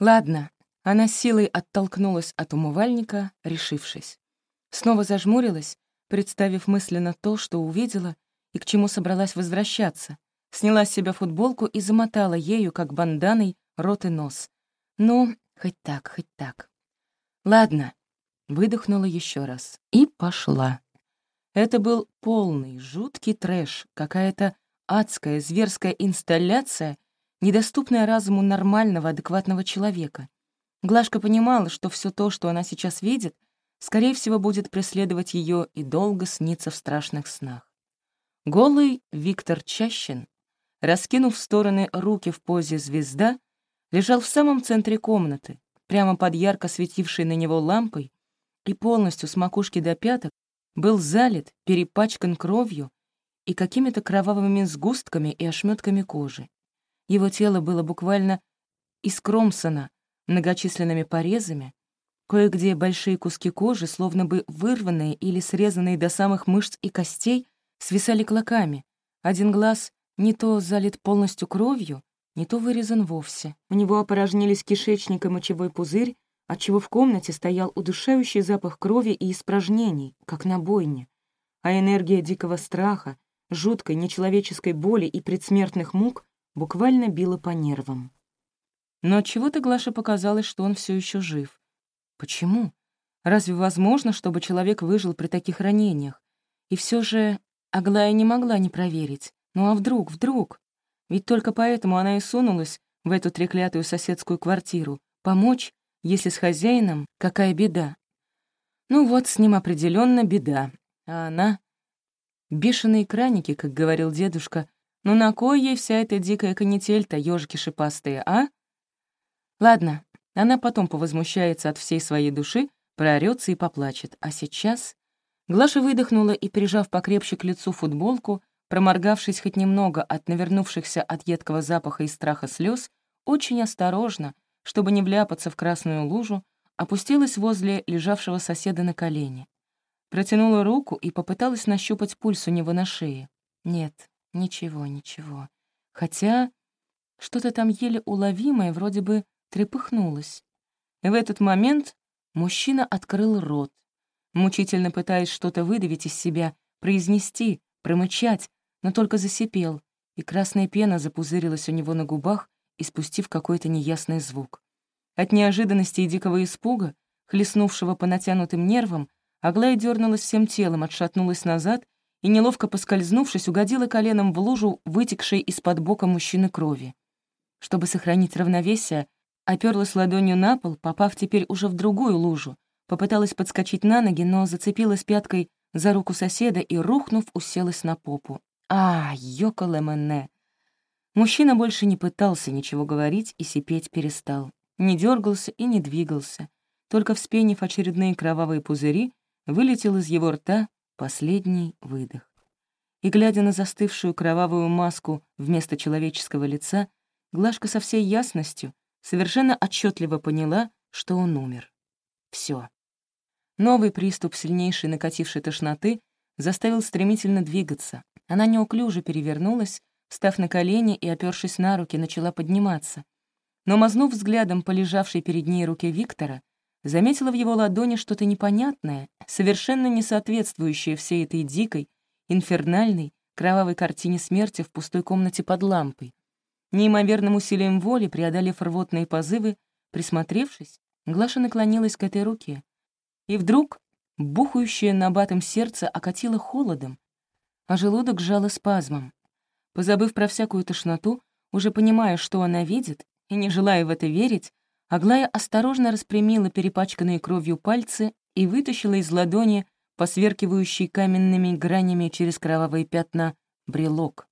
Ладно, она силой оттолкнулась от умывальника, решившись. Снова зажмурилась, представив мысленно то, что увидела и к чему собралась возвращаться. Сняла с себя футболку и замотала ею, как банданой, рот и нос. Ну, хоть так, хоть так. Ладно, выдохнула еще раз и пошла. Это был полный, жуткий трэш, какая-то адская, зверская инсталляция, недоступная разуму нормального, адекватного человека. Глашка понимала, что все то, что она сейчас видит, скорее всего, будет преследовать ее и долго сниться в страшных снах. Голый Виктор Чащин, раскинув в стороны руки в позе звезда, лежал в самом центре комнаты, прямо под ярко светившей на него лампой, и полностью с макушки до пяток был залит, перепачкан кровью и какими-то кровавыми сгустками и ошметками кожи. Его тело было буквально искромсано многочисленными порезами, кое-где большие куски кожи, словно бы вырванные или срезанные до самых мышц и костей, свисали клоками. Один глаз не то залит полностью кровью, не то вырезан вовсе. У него опорожнились кишечник и мочевой пузырь, отчего в комнате стоял удушающий запах крови и испражнений, как на бойне. А энергия дикого страха, жуткой нечеловеческой боли и предсмертных мук буквально била по нервам. Но чего-то Глаше показалось, что он все еще жив. Почему? Разве возможно, чтобы человек выжил при таких ранениях? И все же Аглая не могла не проверить. Ну а вдруг, вдруг? Ведь только поэтому она и сунулась в эту треклятую соседскую квартиру. Помочь, если с хозяином какая беда. Ну вот, с ним определенно беда. А она... Бешеные краники, как говорил дедушка. Ну на кой ей вся эта дикая канитель-то, ёжики шипастые, а? Ладно, она потом повозмущается от всей своей души, проорётся и поплачет. А сейчас... Глаша выдохнула и, прижав покрепче к лицу футболку, проморгавшись хоть немного от навернувшихся от едкого запаха и страха слез, очень осторожно, чтобы не вляпаться в красную лужу, опустилась возле лежавшего соседа на колени. Протянула руку и попыталась нащупать пульс у него на шее. Нет, ничего, ничего. Хотя что-то там еле уловимое вроде бы трепыхнулась. И в этот момент мужчина открыл рот, мучительно пытаясь что-то выдавить из себя, произнести, промычать, но только засипел, и красная пена запузырилась у него на губах, испустив какой-то неясный звук. От неожиданности и дикого испуга, хлестнувшего по натянутым нервам, Аглая дернулась всем телом, отшатнулась назад и, неловко поскользнувшись, угодила коленом в лужу, вытекшей из-под бока мужчины крови. Чтобы сохранить равновесие, Оперлась ладонью на пол, попав теперь уже в другую лужу. Попыталась подскочить на ноги, но зацепилась пяткой за руку соседа и, рухнув, уселась на попу. А, ёкалэмэне. Мужчина больше не пытался ничего говорить и сипеть перестал. Не дергался и не двигался. Только вспенив очередные кровавые пузыри, вылетел из его рта последний выдох. И, глядя на застывшую кровавую маску вместо человеческого лица, Глашка со всей ясностью совершенно отчетливо поняла, что он умер. Все. Новый приступ сильнейшей накатившей тошноты заставил стремительно двигаться. Она неуклюже перевернулась, встав на колени и, опёршись на руки, начала подниматься. Но, мазнув взглядом по лежавшей перед ней руке Виктора, заметила в его ладони что-то непонятное, совершенно не соответствующее всей этой дикой, инфернальной, кровавой картине смерти в пустой комнате под лампой. Неимоверным усилием воли, преодолев рвотные позывы, присмотревшись, Глаша наклонилась к этой руке. И вдруг бухающее набатым сердце окатило холодом, а желудок сжало спазмом. Позабыв про всякую тошноту, уже понимая, что она видит, и не желая в это верить, Аглая осторожно распрямила перепачканные кровью пальцы и вытащила из ладони, посверкивающий каменными гранями через кровавые пятна, брелок.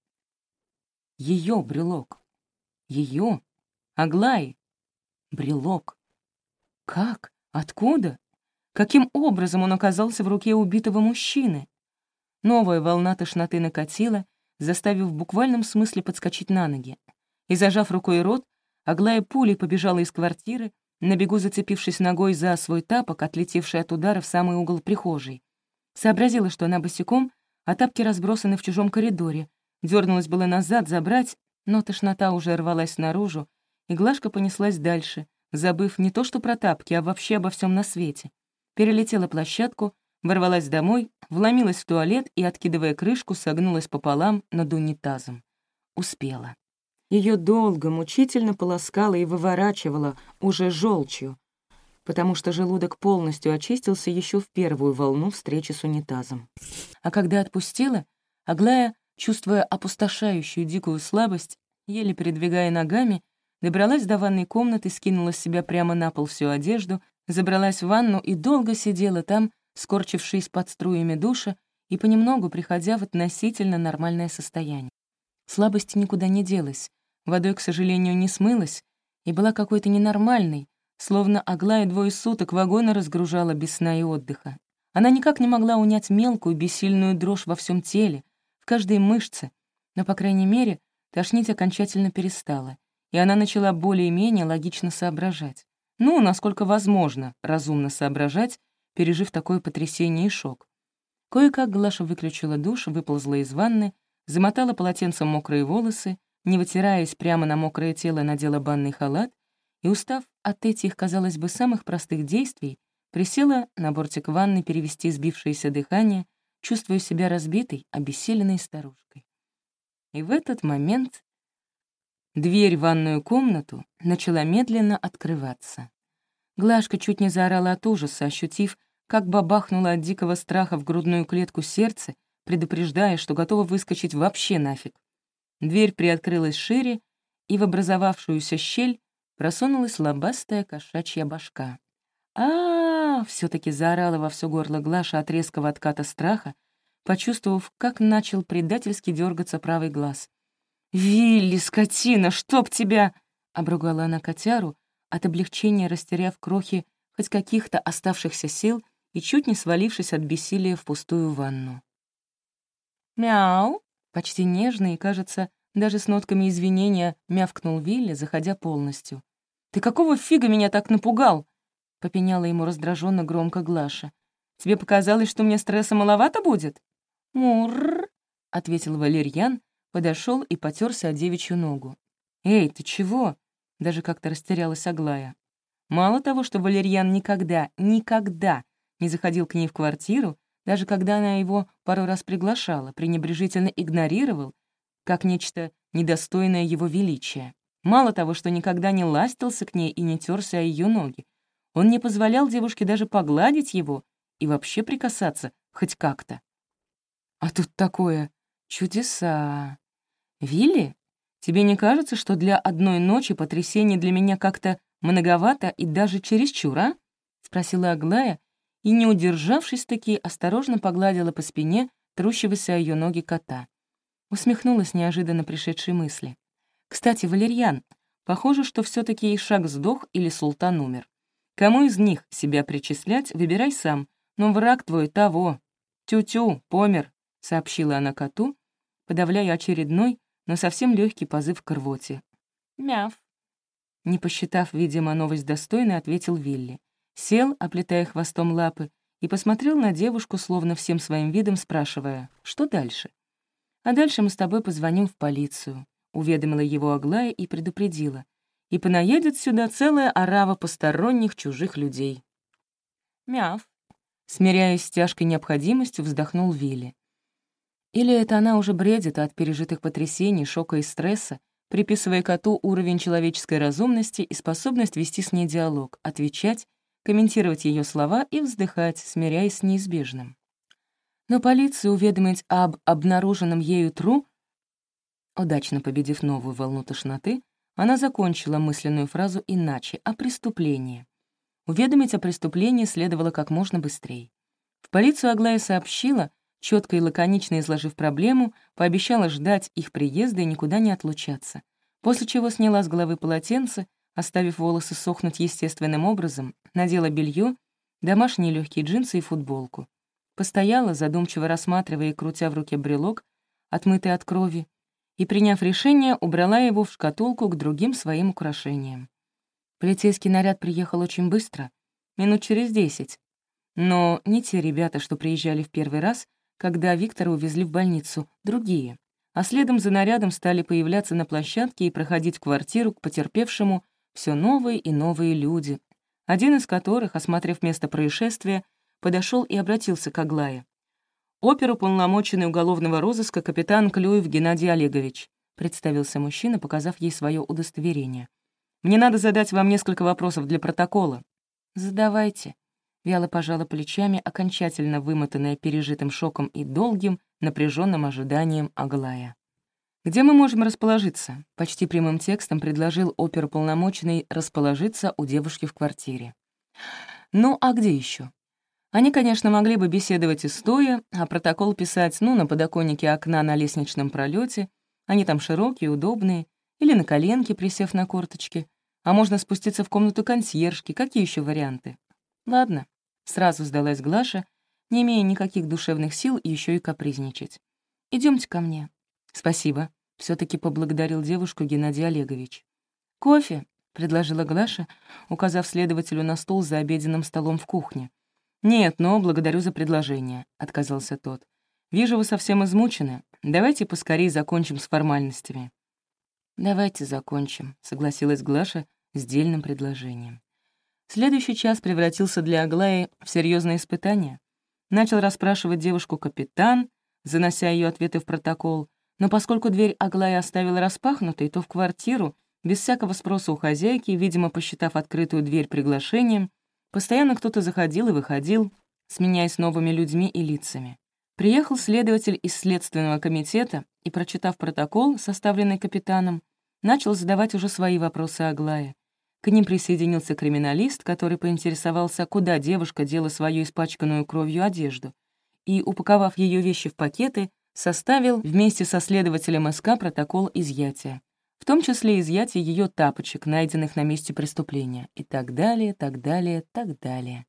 Ее брелок. Ее, Аглаи, брелок. Как? Откуда? Каким образом он оказался в руке убитого мужчины? Новая волна тошноты накатила, заставив в буквальном смысле подскочить на ноги. И, зажав рукой рот, Аглая пулей побежала из квартиры, на бегу зацепившись ногой за свой тапок, отлетевший от удара в самый угол прихожей. Сообразила, что она босиком, а тапки разбросаны в чужом коридоре. Дёрнулась было назад забрать, но тошнота уже рвалась наружу, и Глашка понеслась дальше, забыв не то что про тапки, а вообще обо всем на свете. Перелетела площадку, ворвалась домой, вломилась в туалет и, откидывая крышку, согнулась пополам над унитазом. Успела. Ее долго, мучительно полоскала и выворачивала, уже желчью, потому что желудок полностью очистился еще в первую волну встречи с унитазом. А когда отпустила, Аглая, чувствуя опустошающую дикую слабость, еле передвигая ногами, добралась до ванной комнаты, скинула с себя прямо на пол всю одежду, забралась в ванну и долго сидела там, скорчившись под струями душа и понемногу приходя в относительно нормальное состояние. Слабость никуда не делась, водой, к сожалению, не смылась и была какой-то ненормальной, словно Аглая двое суток вагоны разгружала без сна и отдыха. Она никак не могла унять мелкую, бессильную дрожь во всем теле, в каждой мышце, но, по крайней мере, тошнить окончательно перестала, и она начала более-менее логично соображать. Ну, насколько возможно, разумно соображать, пережив такое потрясение и шок. Кое-как Глаша выключила душ, выползла из ванны, замотала полотенцем мокрые волосы, не вытираясь прямо на мокрое тело, надела банный халат и, устав от этих, казалось бы, самых простых действий, присела на бортик ванны перевести сбившееся дыхание, чувствуя себя разбитой, обессиленной старушкой. И в этот момент дверь в ванную комнату начала медленно открываться. Глашка чуть не заорала от ужаса, ощутив, как бабахнуло от дикого страха в грудную клетку сердце, предупреждая, что готова выскочить вообще нафиг. Дверь приоткрылась шире, и в образовавшуюся щель просунулась лобастая кошачья башка. а, -а, все таки заорала во все горло Глаша от резкого отката страха, почувствовав, как начал предательски дергаться правый глаз. «Вилли, скотина, чтоб тебя!» — обругала она котяру, от облегчения растеряв крохи хоть каких-то оставшихся сил и чуть не свалившись от бессилия в пустую ванну. «Мяу!» — почти нежно и, кажется, даже с нотками извинения мявкнул Вилли, заходя полностью. «Ты какого фига меня так напугал?» — попеняла ему раздраженно громко Глаша. «Тебе показалось, что мне стресса маловато будет?» «Мурр!» — ответил Валерьян, подошел и потерся о девичью ногу. «Эй, ты чего?» — даже как-то растерялась Аглая. Мало того, что Валерьян никогда, никогда не заходил к ней в квартиру, даже когда она его пару раз приглашала, пренебрежительно игнорировал, как нечто недостойное его величия. Мало того, что никогда не ластился к ней и не терся о ее ноги, он не позволял девушке даже погладить его и вообще прикасаться хоть как-то. А тут такое чудеса. Вилли, тебе не кажется, что для одной ночи потрясение для меня как-то Многовато и даже чересчур, а?» — спросила Аглая, и, не удержавшись таки, осторожно погладила по спине трущегося о ее ноги кота. Усмехнулась неожиданно пришедшей мысли. «Кстати, Валерьян, похоже, что все таки Ишак сдох или Султан умер. Кому из них себя причислять, выбирай сам, но враг твой того. Тю-тю, помер», — сообщила она коту, подавляя очередной, но совсем легкий позыв к рвоте. «Мяв», не посчитав, видимо, новость достойной, ответил Вилли. Сел, оплетая хвостом лапы, и посмотрел на девушку, словно всем своим видом спрашивая, что дальше. «А дальше мы с тобой позвоним в полицию», — уведомила его Аглая и предупредила. «И понаедет сюда целая орава посторонних чужих людей». «Мяв», — смиряясь с тяжкой необходимостью, вздохнул Вилли. Или это она уже бредит от пережитых потрясений, шока и стресса, приписывая коту уровень человеческой разумности и способность вести с ней диалог, отвечать, комментировать ее слова и вздыхать, смиряясь с неизбежным. Но полицию уведомить об обнаруженном ею тру, удачно победив новую волну тошноты, она закончила мысленную фразу иначе, о преступлении. Уведомить о преступлении следовало как можно быстрее. В полицию Аглая сообщила, Четко и лаконично изложив проблему, пообещала ждать их приезда и никуда не отлучаться, после чего сняла с головы полотенце, оставив волосы сохнуть естественным образом, надела белье, домашние легкие джинсы и футболку. Постояла, задумчиво рассматривая и крутя в руке брелок, отмытый от крови, и, приняв решение, убрала его в шкатулку к другим своим украшениям. Полицейский наряд приехал очень быстро, минут через десять. Но не те ребята, что приезжали в первый раз, когда Виктора увезли в больницу, другие. А следом за нарядом стали появляться на площадке и проходить в квартиру к потерпевшему все новые и новые люди, один из которых, осмотрев место происшествия, подошел и обратился к Аглае. «Оперуполномоченный уголовного розыска капитан Клюев Геннадий Олегович», представился мужчина, показав ей свое удостоверение. «Мне надо задать вам несколько вопросов для протокола». «Задавайте», — вяло пожала плечами, окончательно вымотанная пережитым шоком и долгим, напряженным ожиданием Аглая. «Где мы можем расположиться?» — почти прямым текстом предложил оперуполномоченный расположиться у девушки в квартире. «Ну, а где еще? Они, конечно, могли бы беседовать и стоя, а протокол писать, ну, на подоконнике окна на лестничном пролете. Они там широкие, удобные, или на коленке, присев на корточки. А можно спуститься в комнату консьержки. Какие еще варианты? Ладно, сразу сдалась Глаша, не имея никаких душевных сил еще и капризничать. Идемте ко мне. Спасибо. Все таки поблагодарил девушку Геннадий Олегович. «Кофе», — предложила Глаша, указав следователю на стол за обеденным столом в кухне. «Нет, но благодарю за предложение», — отказался тот. «Вижу, вы совсем измучены. Давайте поскорее закончим с формальностями». «Давайте закончим», — согласилась Глаша с дельным предложением. Следующий час превратился для Аглаи в серьезное испытание. Начал расспрашивать девушку капитан, занося ее ответы в протокол, но поскольку дверь Аглая оставила распахнутой, то в квартиру, без всякого спроса у хозяйки, видимо, посчитав открытую дверь приглашением, постоянно кто-то заходил и выходил, сменяясь новыми людьми и лицами. Приехал следователь из Следственного комитета и, прочитав протокол, составленный капитаном, начал задавать уже свои вопросы Аглае. К ним присоединился криминалист, который поинтересовался, куда девушка дела свою испачканную кровью одежду, и, упаковав ее вещи в пакеты, составил вместе со следователем СК протокол изъятия, в том числе изъятие ее тапочек, найденных на месте преступления, и так далее, так далее, так далее.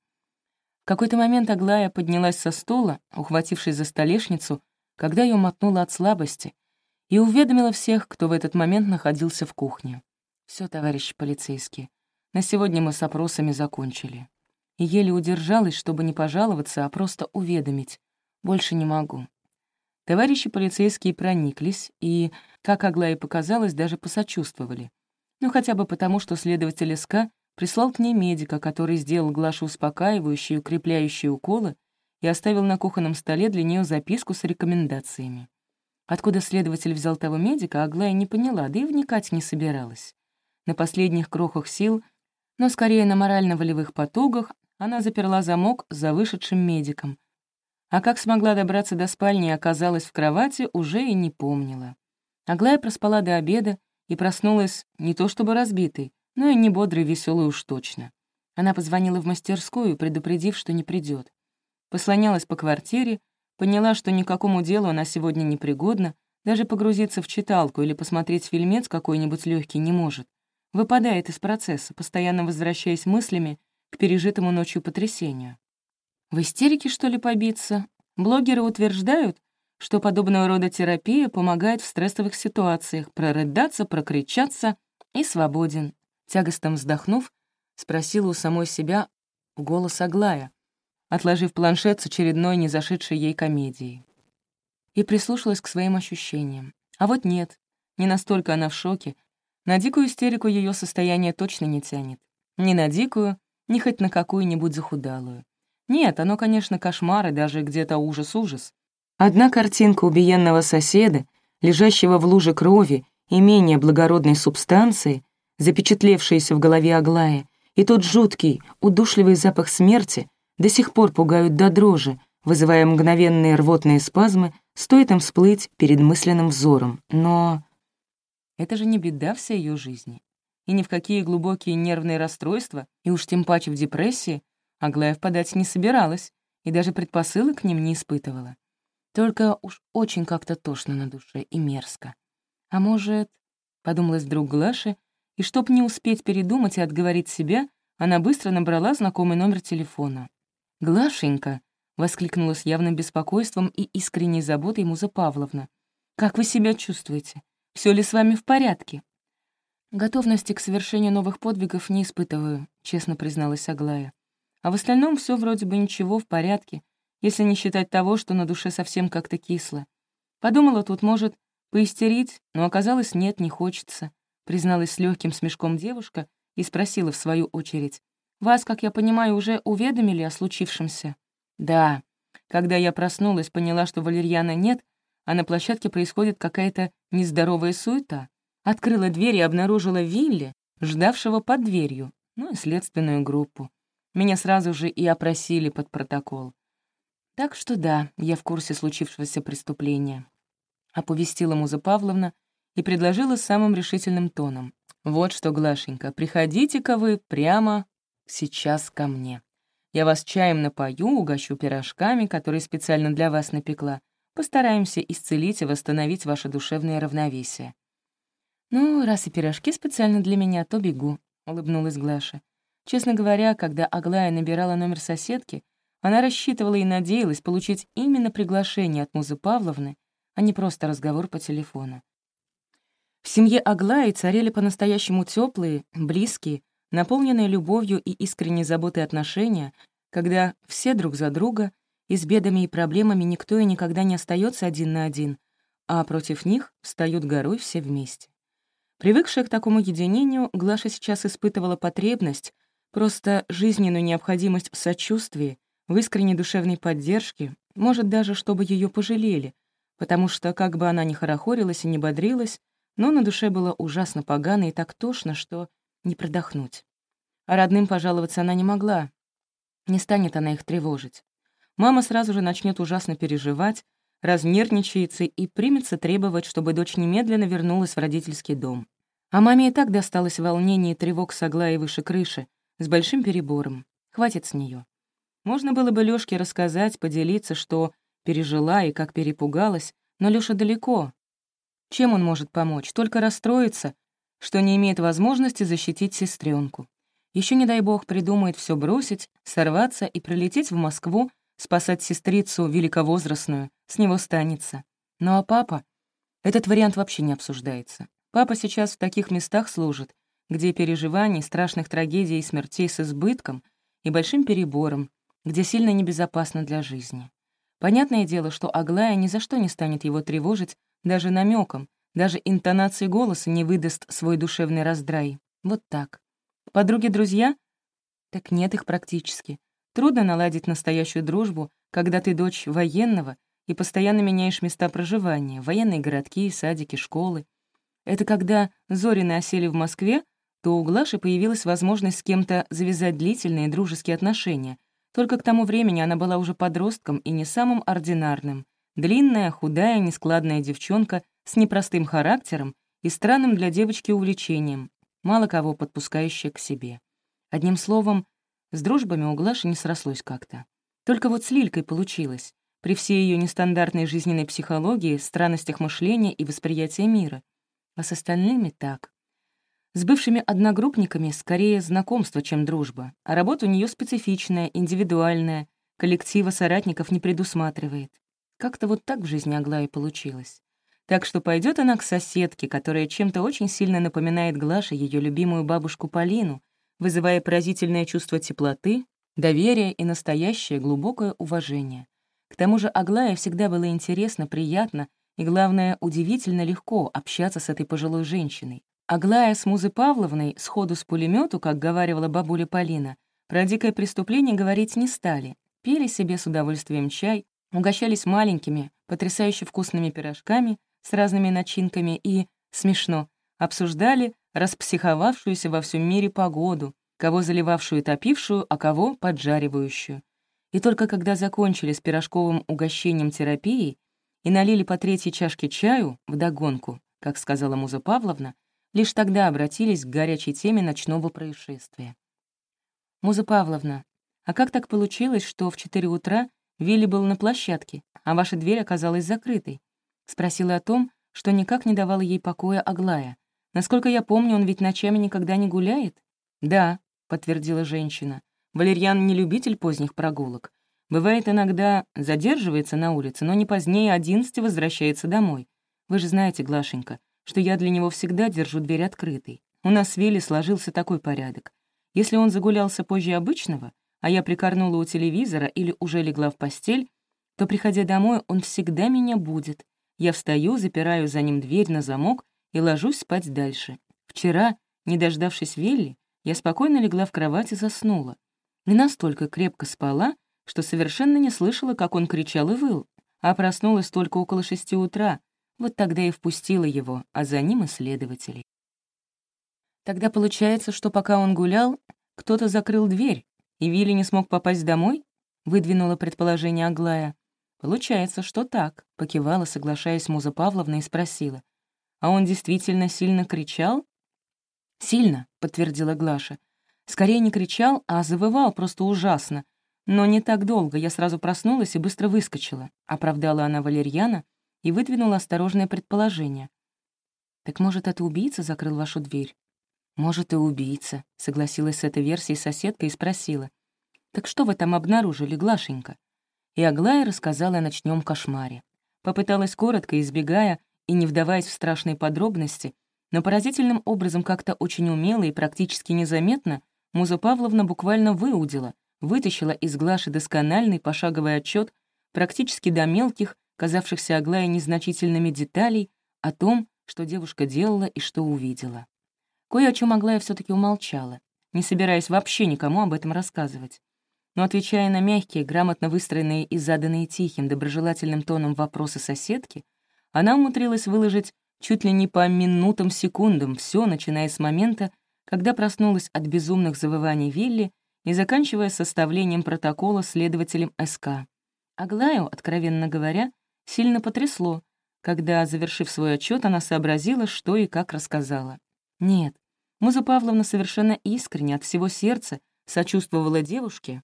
В какой-то момент Аглая поднялась со стула, ухватившись за столешницу, когда ее мотнуло от слабости, и уведомила всех, кто в этот момент находился в кухне. Все, товарищи полицейские, на сегодня мы с опросами закончили. И еле удержалась, чтобы не пожаловаться, а просто уведомить. Больше не могу. Товарищи полицейские прониклись и, как Аглае показалось, даже посочувствовали. Ну, хотя бы потому, что следователь СК прислал к ней медика, который сделал Глашу успокаивающие и укрепляющие уколы и оставил на кухонном столе для нее записку с рекомендациями. Откуда следователь взял того медика, Аглая не поняла, да и вникать не собиралась. На последних крохах сил, но скорее на морально-волевых потугах, она заперла замок за вышедшим медиком, а как смогла добраться до спальни и оказалась в кровати, уже и не помнила. Аглая проспала до обеда и проснулась не то чтобы разбитой, но и не бодрой веселой уж точно. Она позвонила в мастерскую, предупредив, что не придет. Послонялась по квартире, поняла, что никакому делу она сегодня не пригодна, даже погрузиться в читалку или посмотреть фильмец какой-нибудь легкий не может. Выпадает из процесса, постоянно возвращаясь мыслями к пережитому ночью потрясению. В истерике, что ли, побиться? Блогеры утверждают, что подобного рода терапия помогает в стрессовых ситуациях прорыдаться, прокричаться и свободен. Тягостом вздохнув, спросила у самой себя в голос Аглая, отложив планшет с очередной незашедшей ей комедией. И прислушалась к своим ощущениям. А вот нет, не настолько она в шоке. На дикую истерику ее состояние точно не тянет. Ни на дикую, ни хоть на какую-нибудь захудалую. Нет, оно, конечно, кошмар и даже где-то ужас-ужас. Одна картинка убиенного соседа, лежащего в луже крови и менее благородной субстанции, запечатлевшаяся в голове Аглая, и тот жуткий, удушливый запах смерти до сих пор пугают до дрожи, вызывая мгновенные рвотные спазмы, стоит им всплыть перед мысленным взором. Но это же не беда всей ее жизни. И ни в какие глубокие нервные расстройства, и уж тем паче в депрессии, Аглая впадать не собиралась и даже предпосылок к ним не испытывала. Только уж очень как-то тошно на душе и мерзко. А может, — подумалась вдруг Глаша, и чтоб не успеть передумать и отговорить себя, она быстро набрала знакомый номер телефона. «Глашенька!» — воскликнула с явным беспокойством и искренней заботой Муза Павловна. «Как вы себя чувствуете? Все ли с вами в порядке?» «Готовности к совершению новых подвигов не испытываю», — честно призналась Аглая. А в остальном все вроде бы ничего, в порядке, если не считать того, что на душе совсем как-то кисло. Подумала, тут может поистерить, но оказалось, нет, не хочется, призналась с легким смешком девушка и спросила в свою очередь. «Вас, как я понимаю, уже уведомили о случившемся?» «Да». Когда я проснулась, поняла, что валерьяна нет, а на площадке происходит какая-то нездоровая суета. Открыла дверь и обнаружила Вилли, ждавшего под дверью, ну и следственную группу. Меня сразу же и опросили под протокол. Так что да, я в курсе случившегося преступления. Оповестила Муза Павловна и предложила самым решительным тоном. «Вот что, Глашенька, приходите-ка вы прямо сейчас ко мне. Я вас чаем напою, угощу пирожками, которые специально для вас напекла. Постараемся исцелить и восстановить ваше душевное равновесие». «Ну, раз и пирожки специально для меня, то бегу», — улыбнулась Глаша. Честно говоря, когда Аглая набирала номер соседки, она рассчитывала и надеялась получить именно приглашение от Музы Павловны, а не просто разговор по телефону. В семье Аглаи царили по-настоящему теплые, близкие, наполненные любовью и искренней заботой отношения, когда все друг за друга, и с бедами и проблемами никто и никогда не остается один на один, а против них встают горой все вместе. Привыкшая к такому единению, Глаша сейчас испытывала потребность, просто жизненную необходимость в сочувствии, в искренней душевной поддержке, может, даже чтобы ее пожалели, потому что, как бы она ни хорохорилась и не бодрилась, но на душе было ужасно погано и так тошно, что не продохнуть. А родным пожаловаться она не могла. Не станет она их тревожить. Мама сразу же начнет ужасно переживать, разнервничается и примется требовать, чтобы дочь немедленно вернулась в родительский дом. А маме и так досталось волнение и тревог с Аглаей выше крыши, с большим перебором. Хватит с нее. Можно было бы Лёшке рассказать, поделиться, что пережила и как перепугалась, но Лёша далеко. Чем он может помочь? Только расстроиться, что не имеет возможности защитить сестренку. Еще не дай бог придумает все бросить, сорваться и прилететь в Москву, спасать сестрицу великовозрастную, с него станется. Ну а папа? Этот вариант вообще не обсуждается. Папа сейчас в таких местах служит, где переживаний, страшных трагедий и смертей с избытком и большим перебором, где сильно небезопасно для жизни. Понятное дело, что Аглая ни за что не станет его тревожить даже намеком, даже интонацией голоса не выдаст свой душевный раздрай. Вот так. Подруги-друзья? Так нет их практически. Трудно наладить настоящую дружбу, когда ты дочь военного и постоянно меняешь места проживания, военные городки, садики, школы. Это когда Зорины осели в Москве, то у Глаши появилась возможность с кем-то завязать длительные дружеские отношения — только к тому времени она была уже подростком и не самым ординарным. Длинная, худая, нескладная девчонка с непростым характером и странным для девочки увлечением, мало кого подпускающая к себе. Одним словом, с дружбами у Глаши не срослось как-то. Только вот с Лилькой получилось, при всей ее нестандартной жизненной психологии, странностях мышления и восприятия мира. А с остальными так. С бывшими одногруппниками скорее знакомство, чем дружба, а работа у нее специфичная, индивидуальная, коллектива соратников не предусматривает. Как-то вот так в жизни Аглаи получилось. Так что пойдет она к соседке, которая чем-то очень сильно напоминает Глаше ее любимую бабушку Полину, вызывая поразительное чувство теплоты, доверия и настоящее глубокое уважение. К тому же Аглае всегда было интересно, приятно и, главное, удивительно легко общаться с этой пожилой женщиной. Аглая с Музой Павловной сходу с пулемету, как говаривала бабуля Полина, про дикое преступление говорить не стали. Пили себе с удовольствием чай, угощались маленькими, потрясающе вкусными пирожками с разными начинками и, смешно, обсуждали распсиховавшуюся во всем мире погоду, кого заливавшую и топившую, а кого поджаривающую. И только когда закончили с пирожковым угощением терапией и налили по третьей чашке чаю вдогонку, как сказала Муза Павловна, Лишь тогда обратились к горячей теме ночного происшествия. «Муза Павловна, а как так получилось, что в 4 утра Вилли был на площадке, а ваша дверь оказалась закрытой?» Спросила о том, что никак не давала ей покоя Аглая. «Насколько я помню, он ведь ночами никогда не гуляет?» «Да», — подтвердила женщина. «Валерьян не любитель поздних прогулок. Бывает, иногда задерживается на улице, но не позднее одиннадцати возвращается домой. Вы же знаете, Глашенька, что я для него всегда держу дверь открытой. У нас с Вилли сложился такой порядок. Если он загулялся позже обычного, а я прикорнула у телевизора или уже легла в постель, то, приходя домой, он всегда меня будет. Я встаю, запираю за ним дверь на замок и ложусь спать дальше. Вчера, не дождавшись Вилли, я спокойно легла в кровать и заснула. И настолько крепко спала, что совершенно не слышала, как он кричал и выл, а проснулась только около шести утра. Вот тогда и впустила его, а за ним и следователей. Тогда получается, что пока он гулял, кто-то закрыл дверь, и Вилли не смог попасть домой? Выдвинула предположение Аглая. Получается, что так, покивала, соглашаясь Муза Павловна и спросила. А он действительно сильно кричал? «Сильно», — подтвердила Глаша. «Скорее не кричал, а завывал просто ужасно. Но не так долго, я сразу проснулась и быстро выскочила», — оправдала она Валерьяна и выдвинула осторожное предположение. «Так, может, это убийца закрыл вашу дверь?» «Может, и убийца», — согласилась с этой версией соседка и спросила. «Так что вы там обнаружили, Глашенька?» И Аглая рассказала о ночном кошмаре. Попыталась коротко, избегая и не вдаваясь в страшные подробности, но поразительным образом как-то очень умело и практически незаметно Муза Павловна буквально выудила, вытащила из Глаши доскональный пошаговый отчет практически до мелких, казавшихся Аглае незначительными деталей о том, что девушка делала и что увидела. Кое о чем Аглая все таки умолчала, не собираясь вообще никому об этом рассказывать. Но отвечая на мягкие, грамотно выстроенные и заданные тихим, доброжелательным тоном вопросы соседки, она умудрилась выложить чуть ли не по минутам-секундам все, начиная с момента, когда проснулась от безумных завываний Вилли и заканчивая составлением протокола следователем СК. Аглаю, откровенно говоря, сильно потрясло, когда, завершив свой отчет, она сообразила, что и как рассказала. Нет, Муза Павловна совершенно искренне, от всего сердца, сочувствовала девушке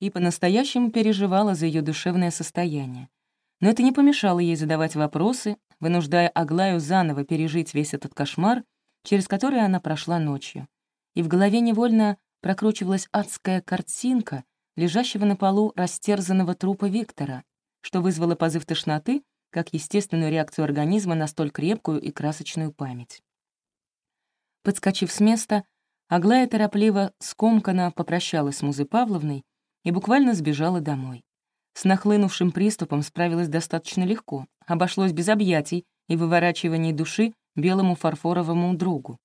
и по-настоящему переживала за ее душевное состояние. Но это не помешало ей задавать вопросы, вынуждая Аглаю заново пережить весь этот кошмар, через который она прошла ночью. И в голове невольно прокручивалась адская картинка лежащего на полу растерзанного трупа Виктора, что вызвало позыв тошноты, как естественную реакцию организма на столь крепкую и красочную память. Подскочив с места, Аглая торопливо, скомканно попрощалась с Музой Павловной и буквально сбежала домой. С нахлынувшим приступом справилась достаточно легко, обошлось без объятий и выворачиваний души белому фарфоровому другу.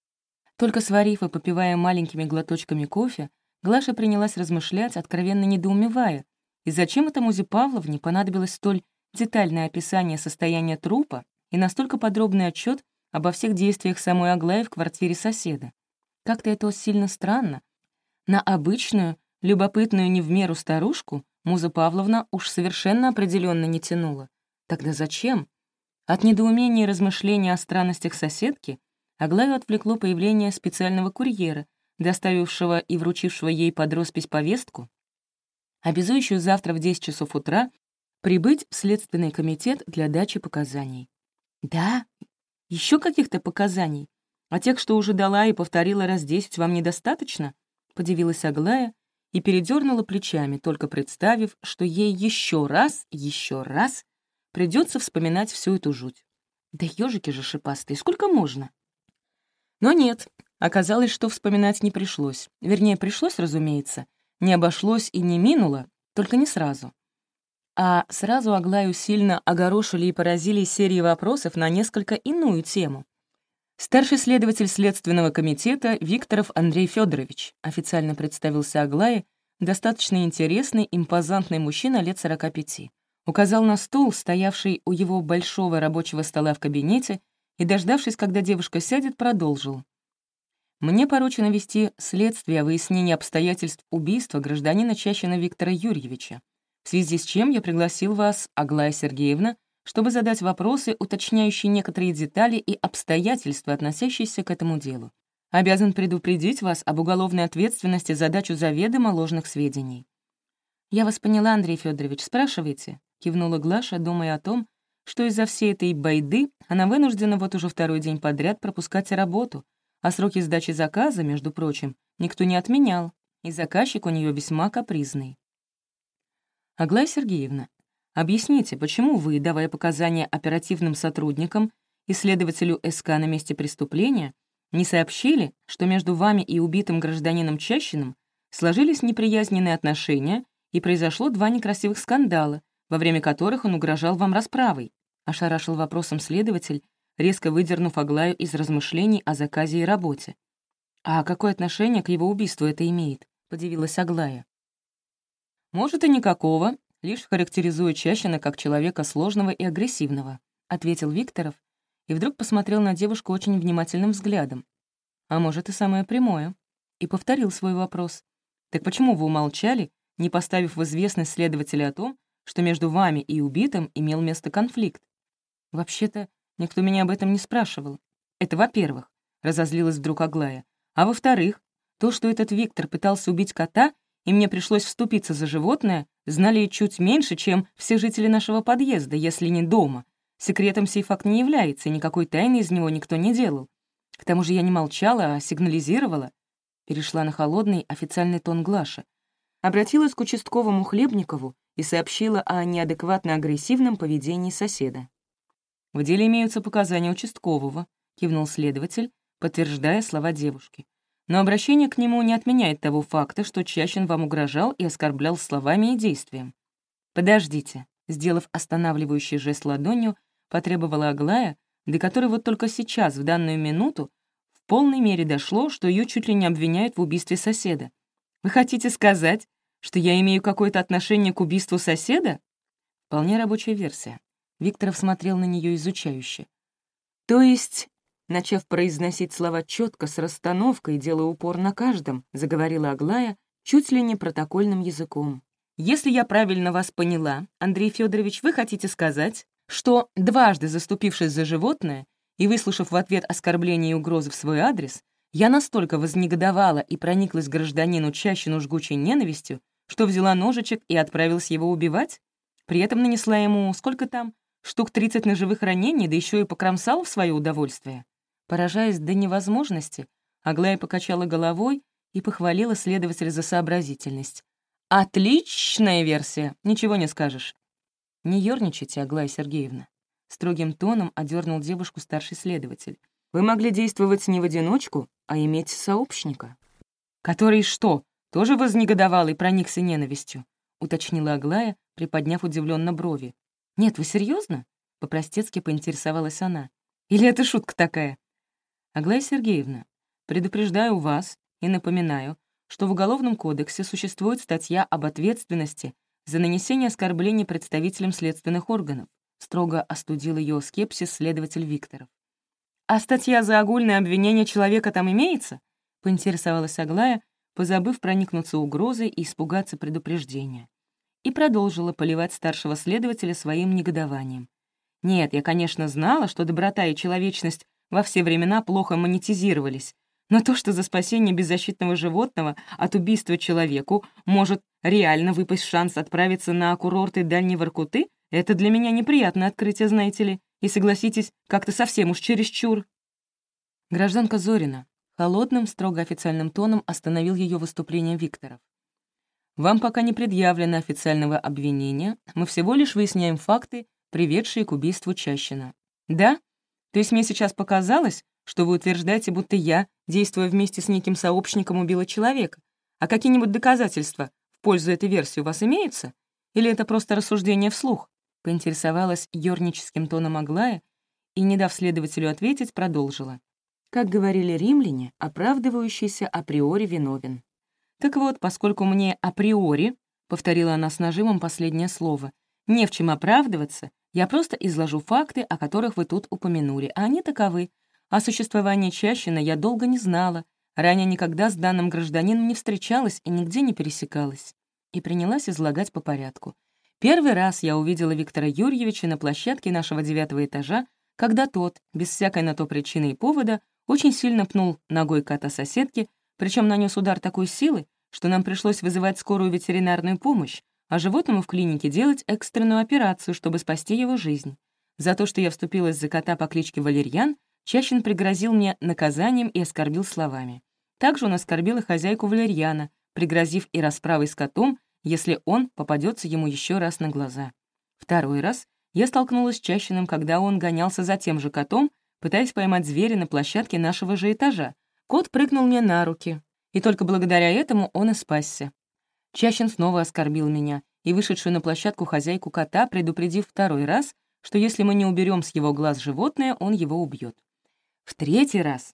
Только сварив и попивая маленькими глоточками кофе, Глаша принялась размышлять, откровенно недоумевая, и зачем это Музе Павловне понадобилось столь детальное описание состояния трупа и настолько подробный отчет обо всех действиях самой Аглаи в квартире соседа. Как-то это сильно странно. На обычную, любопытную не в меру старушку Муза Павловна уж совершенно определенно не тянула. Тогда зачем? От недоумения и размышления о странностях соседки Аглаю отвлекло появление специального курьера, доставившего и вручившего ей под роспись повестку, обязующую завтра в 10 часов утра прибыть в Следственный комитет для дачи показаний. «Да? Еще каких-то показаний? А тех, что уже дала и повторила раз десять, вам недостаточно?» — подивилась Аглая, и передернула плечами, только представив, что ей еще раз, еще раз придется вспоминать всю эту жуть. Да ежики же шипастые, сколько можно? Но нет, оказалось, что вспоминать не пришлось. Вернее, пришлось, разумеется. Не обошлось и не минуло, только не сразу. А сразу Аглаю сильно огорошили и поразили серии вопросов на несколько иную тему. Старший следователь Следственного комитета Викторов Андрей Федорович официально представился Аглае, достаточно интересный, импозантный мужчина лет 45. Указал на стул, стоявший у его большого рабочего стола в кабинете, и, дождавшись, когда девушка сядет, продолжил. «Мне поручено вести следствие о выяснении обстоятельств убийства гражданина Чащина Виктора Юрьевича, в связи с чем я пригласил вас, Аглая Сергеевна, чтобы задать вопросы, уточняющие некоторые детали и обстоятельства, относящиеся к этому делу. Обязан предупредить вас об уголовной ответственности за дачу заведомо ложных сведений». «Я вас поняла, Андрей Федорович, спрашивайте», — кивнула Глаша, думая о том, что из-за всей этой байды она вынуждена вот уже второй день подряд пропускать работу, а сроки сдачи заказа, между прочим, никто не отменял, и заказчик у нее весьма капризный. «Аглая Сергеевна, Объясните, почему вы, давая показания оперативным сотрудникам и следователю СК на месте преступления, не сообщили, что между вами и убитым гражданином Чащиным сложились неприязненные отношения и произошло два некрасивых скандала, во время которых он угрожал вам расправой?» — ошарашил вопросом следователь, резко выдернув Аглаю из размышлений о заказе и работе. «А какое отношение к его убийству это имеет?» — подивилась Аглая. «Может, и никакого, лишь характеризуя Чащина как человека сложного и агрессивного», — ответил Викторов и вдруг посмотрел на девушку очень внимательным взглядом. А может, и самое прямое. И повторил свой вопрос. «Так почему вы умолчали, не поставив в известность следователя о том, что между вами и убитым имел место конфликт? Вообще-то, никто меня об этом не спрашивал. Это во-первых, — разозлилась вдруг Аглая. А во-вторых, то, что этот Виктор пытался убить кота, и мне пришлось вступиться за животное, знали чуть меньше, чем все жители нашего подъезда, если не дома. Секретом сей факт не является, и никакой тайны из него никто не делал. К тому же я не молчала, а сигнализировала. Перешла на холодный официальный тон Глаша. Обратилась к участковому Хлебникову и сообщила о неадекватно-агрессивном поведении соседа. «В деле имеются показания участкового», — кивнул следователь, подтверждая слова девушки. «Но обращение к нему не отменяет того факта, что Чащин вам угрожал и оскорблял словами и действием. Подождите», — сделав останавливающий жест ладонью, потребовала Аглая, до которой вот только сейчас, в данную минуту, в полной мере дошло, что ее чуть ли не обвиняют в убийстве соседа. «Вы хотите сказать, что я имею какое-то отношение к убийству соседа?» Вполне рабочая версия. Викторов смотрел на нее изучающе. «То есть...» Начав произносить слова четко, с расстановкой, делая упор на каждом, заговорила Аглая чуть ли не протокольным языком. «Если я правильно вас поняла, Андрей Федорович, вы хотите сказать, что, дважды заступившись за животное и выслушав в ответ оскорбления и угрозы в свой адрес, я настолько вознегодовала и прониклась гражданину Чащину жгучей ненавистью, что взяла ножичек и отправилась его убивать? При этом нанесла ему, сколько там, штук 30 ножевых ранений, да еще и покромсала в свое удовольствие. Поражаясь до невозможности, Аглая покачала головой и похвалила следователя за сообразительность. «Отличная версия, ничего не скажешь. «Не ерничайте, Аглая Сергеевна», — строгим тоном одернул девушку старший следователь. «Вы могли действовать не в одиночку, а иметь сообщника». «Который что, тоже вознегодовал и проникся ненавистью?» — уточнила Аглая, приподняв удивленно брови. «Нет, вы серьезно? по-простецки поинтересовалась она. «Или это шутка такая?» «Аглая Сергеевна, предупреждаю вас и напоминаю, что в Уголовном кодексе существует статья об ответственности за нанесение оскорблений представителям следственных органов, строго остудил ее скепсис следователь Викторов. «А статья за огульное обвинение человека там имеется?» — поинтересовалась Аглая, позабыв проникнуться угрозой и испугаться предупреждения. И продолжила поливать старшего следователя своим негодованием. «Нет, я, конечно, знала, что доброта и человечность во все времена плохо монетизировались, но то, что за спасение беззащитного животного от убийства человеку может реально выпасть шанс отправиться на курорты Дальней Воркуты, это для меня неприятное открытие, знаете ли. И согласитесь, как-то совсем уж чересчур. Гражданка Зорина холодным, строго официальным тоном остановил ее выступление Викторов. «Вам пока не предъявлено официального обвинения, мы всего лишь выясняем факты, приведшие к убийству Чащина. Да? То есть мне сейчас показалось, что вы утверждаете, будто я, действуя вместе с неким сообщником, убила человека. А какие-нибудь доказательства в пользу этой версии у вас имеются? Или это просто рассуждение вслух?» Поинтересовалась ерническим тоном Аглая и, не дав следователю ответить, продолжила. Как говорили римляне, оправдывающийся априори виновен. Так вот, поскольку мне априори, повторила она с нажимом последнее слово, не в чем оправдываться, я просто изложу факты, о которых вы тут упомянули, а они таковы — о существовании Чащина я долго не знала, ранее никогда с данным гражданином не встречалась и нигде не пересекалась. И принялась излагать по порядку. Первый раз я увидела Виктора Юрьевича на площадке нашего девятого этажа, когда тот, без всякой на то причины и повода, очень сильно пнул ногой кота соседки, причем нанес удар такой силы, что нам пришлось вызывать скорую ветеринарную помощь, а животному в клинике делать экстренную операцию, чтобы спасти его жизнь. За то, что я вступилась за кота по кличке Валерьян, Чащин пригрозил мне наказанием и оскорбил словами. Также он оскорбил и хозяйку Валерьяна, пригрозив и расправой с котом, если он попадется ему еще раз на глаза. Второй раз я столкнулась с Чащиным, когда он гонялся за тем же котом, пытаясь поймать зверя на площадке нашего же этажа. Кот прыгнул мне на руки, и только благодаря этому он и спасся. Чащин снова оскорбил меня, и вышедшую на площадку хозяйку кота, предупредив второй раз, что если мы не уберем с его глаз животное, он его убьет. В третий раз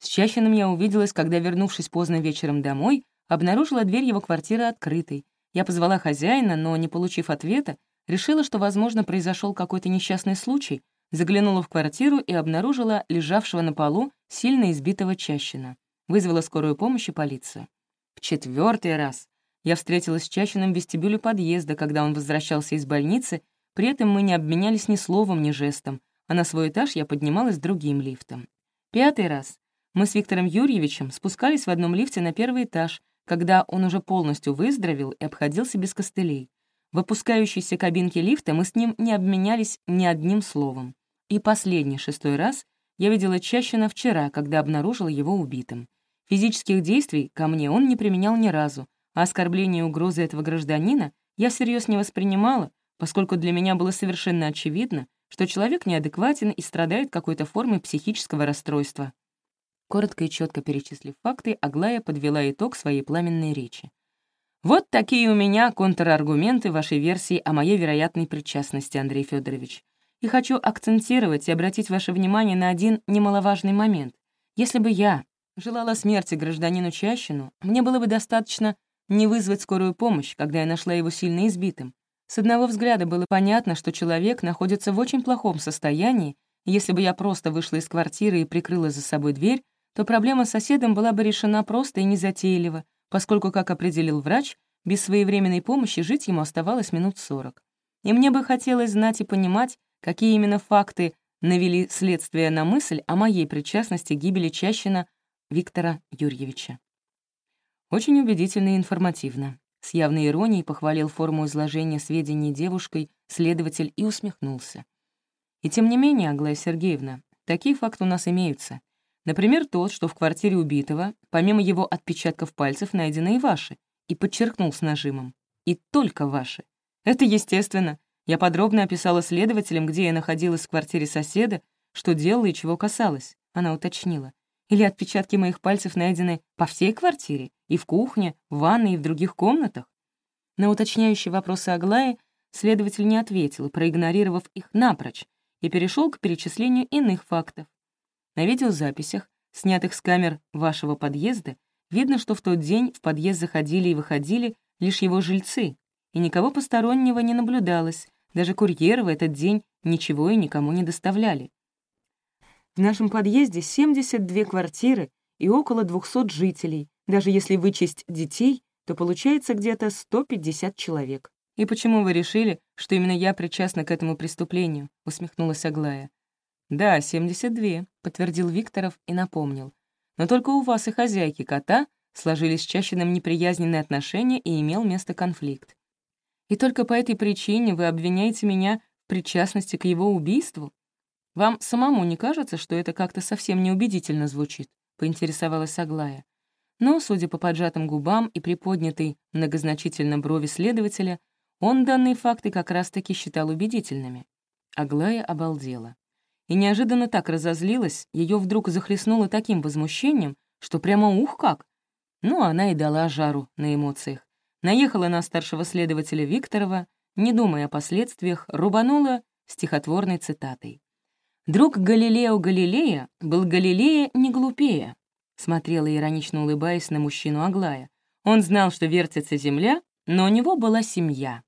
С Чащиным я увиделась, когда, вернувшись поздно вечером домой, обнаружила дверь его квартиры открытой. Я позвала хозяина, но, не получив ответа, решила, что, возможно, произошел какой-то несчастный случай, заглянула в квартиру и обнаружила лежавшего на полу сильно избитого Чащина. Вызвала скорую помощь и полицию. В четвертый раз я встретилась с Чащиным в вестибюле подъезда, когда он возвращался из больницы, при этом мы не обменялись ни словом, ни жестом, а на свой этаж я поднималась другим лифтом. Пятый раз мы с Виктором Юрьевичем спускались в одном лифте на первый этаж, когда он уже полностью выздоровел и обходился без костылей. В опускающейся кабинке лифта мы с ним не обменялись ни одним словом. И последний, шестой раз, я видела Чащина вчера, когда обнаружила его убитым. Физических действий ко мне он не применял ни разу, а оскорбление и угрозы этого гражданина я всерьез не воспринимала, поскольку для меня было совершенно очевидно, что человек неадекватен и страдает какой-то формой психического расстройства. Коротко и четко перечислив факты, Аглая подвела итог своей пламенной речи. Вот такие у меня контраргументы вашей версии о моей вероятной причастности, Андрей Федорович. И хочу акцентировать и обратить ваше внимание на один немаловажный момент. Если бы я желала смерти гражданину Чащину, мне было бы достаточно не вызвать скорую помощь, когда я нашла его сильно избитым. С одного взгляда было понятно, что человек находится в очень плохом состоянии, если бы я просто вышла из квартиры и прикрыла за собой дверь, то проблема с соседом была бы решена просто и незатейливо, поскольку, как определил врач, без своевременной помощи жить ему оставалось минут сорок. И мне бы хотелось знать и понимать, какие именно факты навели следствие на мысль о моей причастности к гибели Чащина Виктора Юрьевича. Очень убедительно и информативно. С явной иронией похвалил форму изложения сведений девушкой следователь и усмехнулся. И тем не менее, Аглая Сергеевна, такие факты у нас имеются. Например, тот, что в квартире убитого, помимо его отпечатков пальцев, найдены и ваши, и подчеркнул с нажимом. И только ваши. Это естественно. Я подробно описала следователям, где я находилась в квартире соседа, что делала и чего касалась. Она уточнила. Или отпечатки моих пальцев найдены по всей квартире, и в кухне, в ванной, и в других комнатах? На уточняющие вопросы Аглаи следователь не ответил, проигнорировав их напрочь, и перешел к перечислению иных фактов. На видеозаписях, снятых с камер вашего подъезда, видно, что в тот день в подъезд заходили и выходили лишь его жильцы, и никого постороннего не наблюдалось, даже курьеры в этот день ничего и никому не доставляли. В нашем подъезде 72 квартиры и около 200 жителей. Даже если вычесть детей, то получается где-то 150 человек. «И почему вы решили, что именно я причастна к этому преступлению?» — усмехнулась Аглая. «Да, 72», — подтвердил Викторов и напомнил. «Но только у вас и хозяйки кота сложились с Чащиным неприязненные отношения и имел место конфликт. И только по этой причине вы обвиняете меня в причастности к его убийству?» «Вам самому не кажется, что это как-то совсем неубедительно звучит?» — поинтересовалась Аглая. Но, судя по поджатым губам и приподнятой многозначительно брови следователя, он данные факты как раз-таки считал убедительными. Аглая обалдела. И неожиданно так разозлилась, ее вдруг захлестнуло таким возмущением, что прямо ух как. Ну, она и дала жару на эмоциях. Наехала на старшего следователя Викторова, не думая о последствиях, рубанула стихотворной цитатой. Друг Галилео Галилея был Галилея не глупее, смотрела иронично улыбаясь на мужчину Аглая. Он знал, что вертится земля, но у него была семья.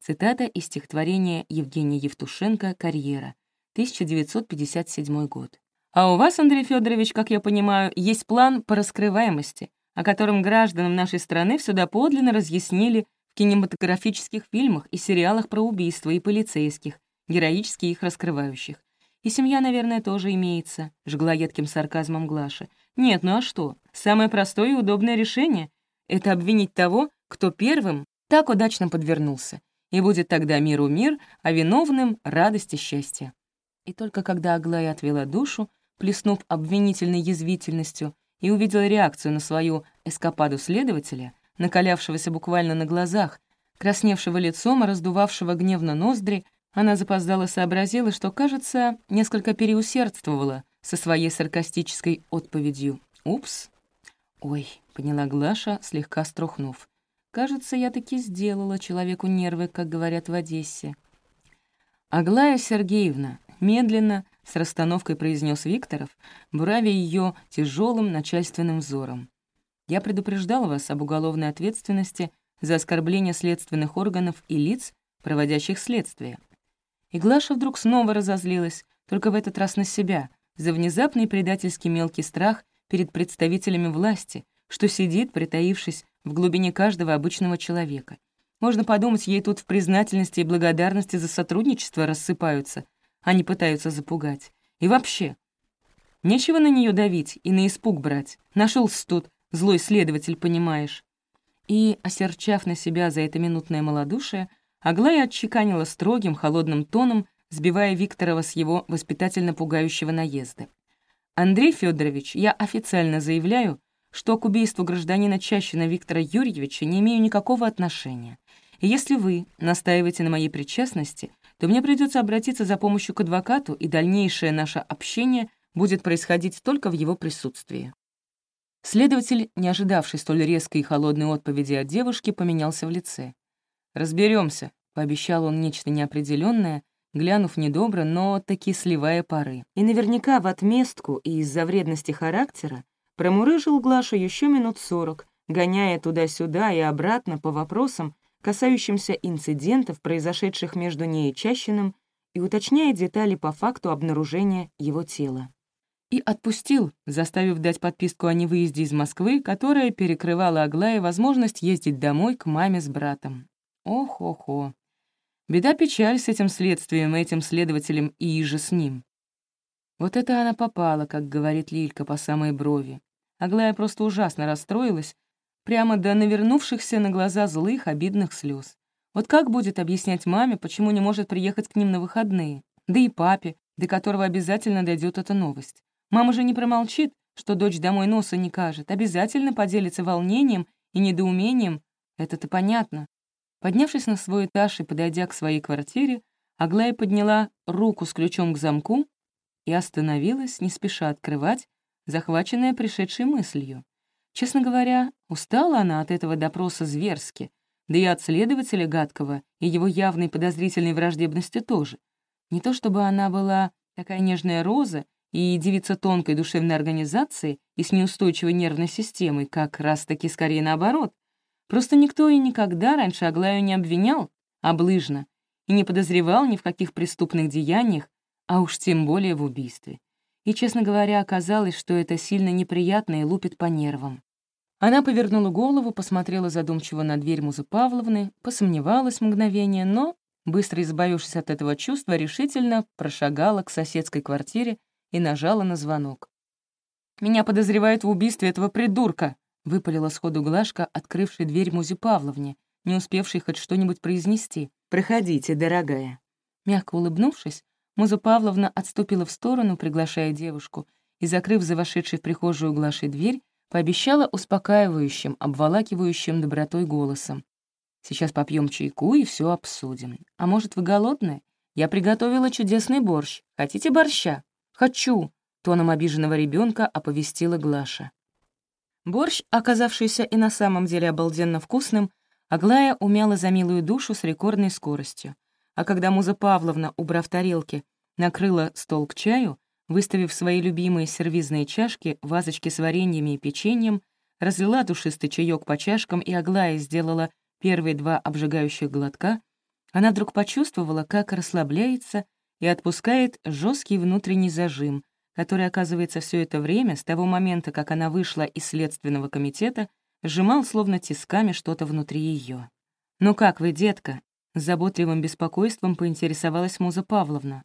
Цитата из стихотворения Евгения Евтушенко «Карьера», 1957 год. А у вас, Андрей Федорович, как я понимаю, есть план по раскрываемости, о котором гражданам нашей страны все доподлинно разъяснили в кинематографических фильмах и сериалах про убийства и полицейских, героически их раскрывающих. И семья, наверное, тоже имеется», — жгла едким сарказмом Глаша. «Нет, ну а что? Самое простое и удобное решение — это обвинить того, кто первым так удачно подвернулся. И будет тогда миру мир, а виновным — радость и счастье». И только когда Аглая отвела душу, плеснув обвинительной язвительностью, и увидела реакцию на свою эскападу следователя, накалявшегося буквально на глазах, красневшего лицом и раздувавшего гневно ноздри, она запоздала сообразила, что, кажется, несколько переусердствовала со своей саркастической отповедью. «Упс!» «Ой», — поняла Глаша, слегка струхнув. «Кажется, я таки сделала человеку нервы, как говорят в Одессе». Аглая Сергеевна медленно, с расстановкой произнес Викторов, буравя ее тяжелым начальственным взором. «Я предупреждал вас об уголовной ответственности за оскорбление следственных органов и лиц, проводящих следствие». И Глаша вдруг снова разозлилась, только в этот раз на себя, за внезапный предательский мелкий страх перед представителями власти, что сидит, притаившись в глубине каждого обычного человека. Можно подумать, ей тут в признательности и благодарности за сотрудничество рассыпаются, не пытаются запугать. И вообще, нечего на нее давить и на испуг брать. Нашелся тут злой следователь, понимаешь. И, осерчав на себя за это минутное малодушие, Аглая отчеканила строгим, холодным тоном, сбивая Викторова с его воспитательно пугающего наезда. «Андрей Федорович, я официально заявляю, что к убийству гражданина Чащина Виктора Юрьевича не имею никакого отношения. И если вы настаиваете на моей причастности, то мне придется обратиться за помощью к адвокату, и дальнейшее наше общение будет происходить только в его присутствии». Следователь, не ожидавший столь резкой и холодной отповеди от девушки, поменялся в лице. Разберемся, пообещал он нечто неопределенное, глянув недобро, но таки сливая пары. И наверняка в отместку и из-за вредности характера промурыжил Глашу еще минут сорок, гоняя туда-сюда и обратно по вопросам, касающимся инцидентов, произошедших между ней и Чащиным, и уточняя детали по факту обнаружения его тела. И отпустил, заставив дать подписку о невыезде из Москвы, которая перекрывала Аглае возможность ездить домой к маме с братом. Ох-охо. Беда-печаль с этим следствием этим следователем и же с ним. Вот это она попала, как говорит Лилька, по самой брови. Аглая просто ужасно расстроилась, прямо до навернувшихся на глаза злых, обидных слез. Вот как будет объяснять маме, почему не может приехать к ним на выходные? Да и папе, до которого обязательно дойдет эта новость. Мама же не промолчит, что дочь домой носа не кажет, обязательно поделится волнением и недоумением. Это-то понятно. Поднявшись на свой этаж и подойдя к своей квартире, Аглая подняла руку с ключом к замку и остановилась, не спеша открывать, захваченная пришедшей мыслью. Честно говоря, устала она от этого допроса зверски, да и от следователя гадкого и его явной подозрительной враждебности тоже. Не то чтобы она была такая нежная роза и девица тонкой душевной организации и с неустойчивой нервной системой, как раз-таки скорее наоборот. Просто никто и никогда раньше Аглаю не обвинял облыжно и не подозревал ни в каких преступных деяниях, а уж тем более в убийстве и, честно говоря, оказалось, что это сильно неприятно и лупит по нервам. Она повернула голову, посмотрела задумчиво на дверь Музы Павловны, посомневалась мгновение, но, быстро избавившись от этого чувства, решительно прошагала к соседской квартире и нажала на звонок. «Меня подозревают в убийстве этого придурка», — выпалила сходу Глашка, открывшая дверь Музе Павловне, не успевшей хоть что-нибудь произнести. «Проходите, дорогая». Мягко улыбнувшись, Муза Павловна отступила в сторону, приглашая девушку, и, закрыв за вошедшей в прихожую Глашей дверь, пообещала успокаивающим, обволакивающим добротой голосом. «Сейчас попьем чайку и все обсудим. А может, вы голодные? Я приготовила чудесный борщ. Хотите борща?» «Хочу!» — тоном обиженного ребенка оповестила Глаша. Борщ, оказавшийся и на самом деле обалденно вкусным, Аглая умяла за милую душу с рекордной скоростью. А когда Муза Павловна, убрав тарелки, накрыла стол к чаю, выставив свои любимые сервизные чашки, вазочки с вареньями и печеньем, разлила душистый чаек по чашкам и Аглая сделала первые два обжигающих глотка, она вдруг почувствовала, как расслабляется и отпускает жесткий внутренний зажим, который, оказывается, все это время, с того момента, как она вышла из следственного комитета, сжимал словно тисками что-то внутри ее. «Ну как вы, детка?» С заботливым беспокойством поинтересовалась Муза Павловна.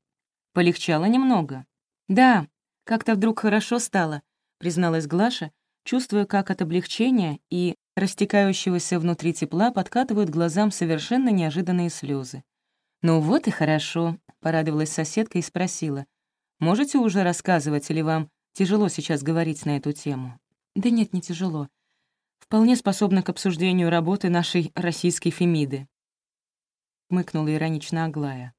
«Полегчало немного?» «Да, как-то вдруг хорошо стало», — призналась Глаша, чувствуя, как от облегчения и растекающегося внутри тепла подкатывают глазам совершенно неожиданные слезы. «Ну вот и хорошо», — порадовалась соседка и спросила. «Можете уже рассказывать или вам тяжело сейчас говорить на эту тему?» «Да нет, не тяжело. Вполне способна к обсуждению работы нашей российской Фемиды хмыкнула иронично Аглая.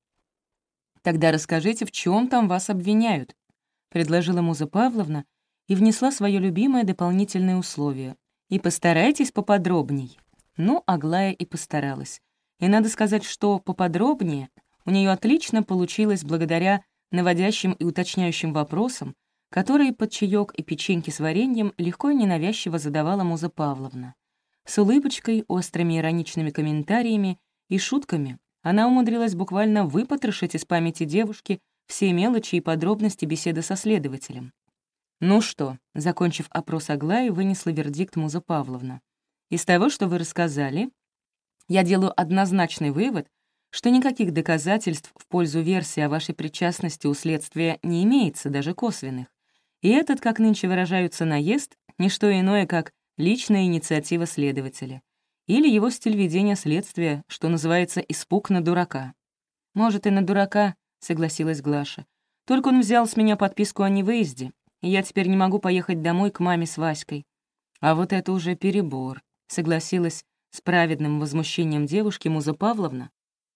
«Тогда расскажите, в чем там вас обвиняют?» — предложила Муза Павловна и внесла свое любимое дополнительное условие. «И постарайтесь поподробней». Ну, Аглая и постаралась. И надо сказать, что поподробнее у нее отлично получилось благодаря наводящим и уточняющим вопросом, который под чаёк и печеньки с вареньем легко и ненавязчиво задавала Муза Павловна. С улыбочкой, острыми ироничными комментариями и шутками она умудрилась буквально выпотрошить из памяти девушки все мелочи и подробности беседы со следователем. «Ну что», — закончив опрос Аглаи, вынесла вердикт Муза Павловна. «Из того, что вы рассказали, я делаю однозначный вывод, что никаких доказательств в пользу версии о вашей причастности у следствия не имеется, даже косвенных. И этот, как нынче выражаются, наезд — не что иное, как личная инициатива следователя. Или его стиль ведения следствия, что называется «испуг на дурака». «Может, и на дурака», — согласилась Глаша. «Только он взял с меня подписку о невыезде, и я теперь не могу поехать домой к маме с Васькой». «А вот это уже перебор», — согласилась с праведным возмущением девушки Муза Павловна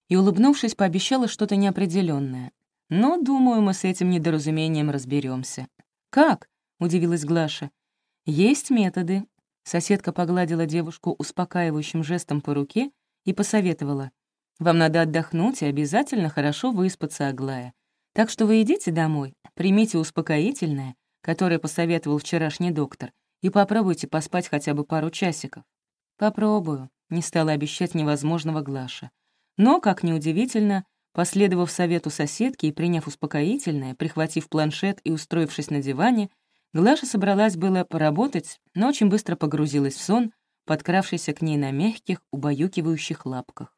и, улыбнувшись, пообещала что-то неопределенное. «Но, думаю, мы с этим недоразумением разберемся. «Как?» — удивилась Глаша. «Есть методы». Соседка погладила девушку успокаивающим жестом по руке и посоветовала. «Вам надо отдохнуть и обязательно хорошо выспаться, Аглая. Так что вы идите домой, примите успокоительное, которое посоветовал вчерашний доктор, и попробуйте поспать хотя бы пару часиков». «Попробую», — не стала обещать невозможного Глаша. Но, как ни удивительно, Последовав совету соседки и приняв успокоительное, прихватив планшет и устроившись на диване, Глаша собралась было поработать, но очень быстро погрузилась в сон, подкравшийся к ней на мягких, убаюкивающих лапках.